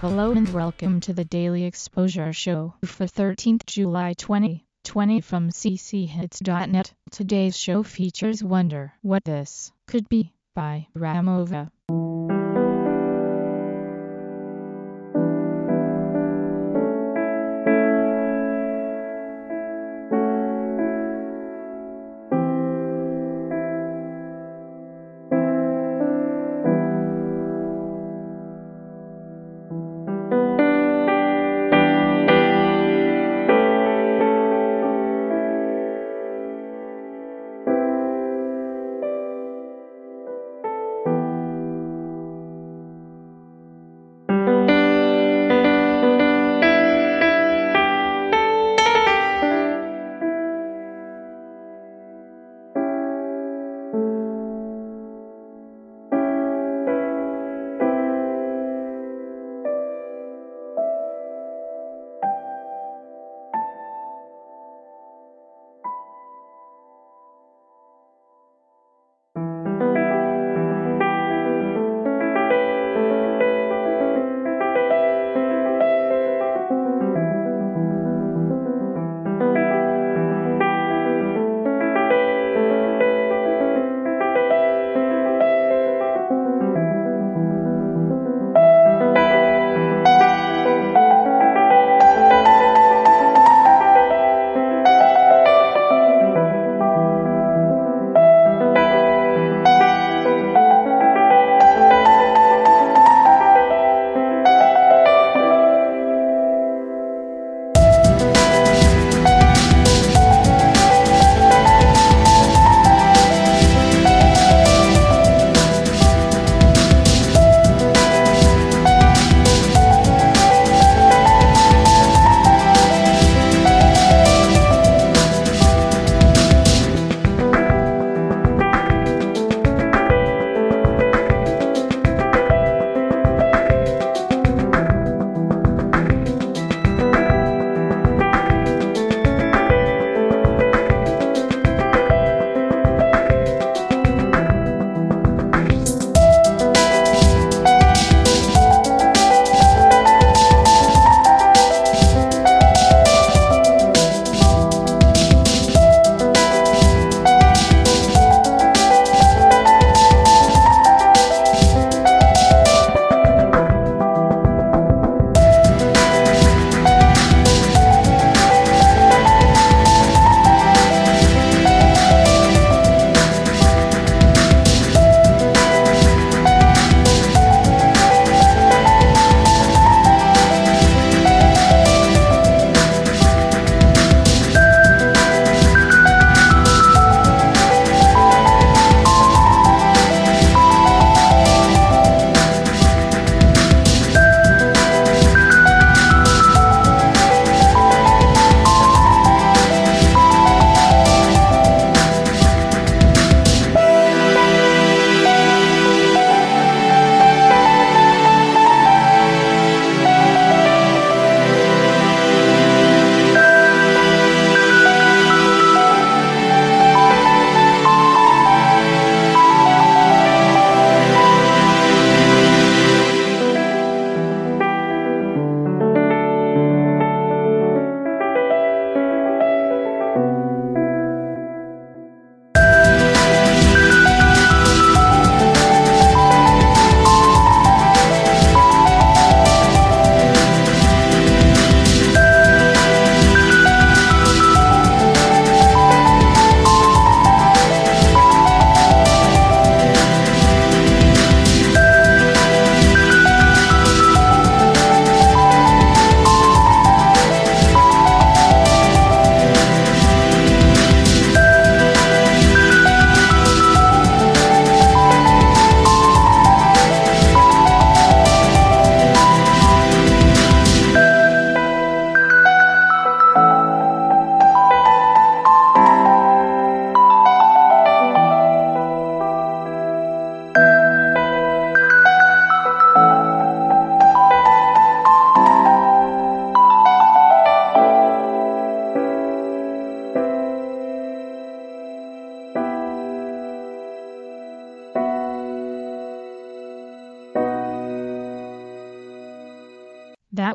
Hello and welcome to the Daily Exposure Show for 13th July 2020 from cchits.net. Today's show features Wonder What This Could Be by Ramova.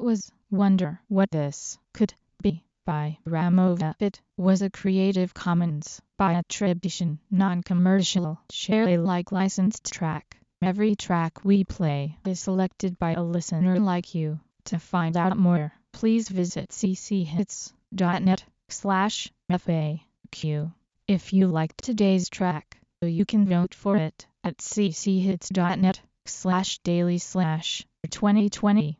Was Wonder What This Could Be by Ramova. It was a Creative Commons by attribution, non-commercial, share Alike licensed track. Every track we play is selected by a listener like you. To find out more, please visit cchits.net slash FAQ. If you liked today's track, you can vote for it at cchits.net slash daily slash 2020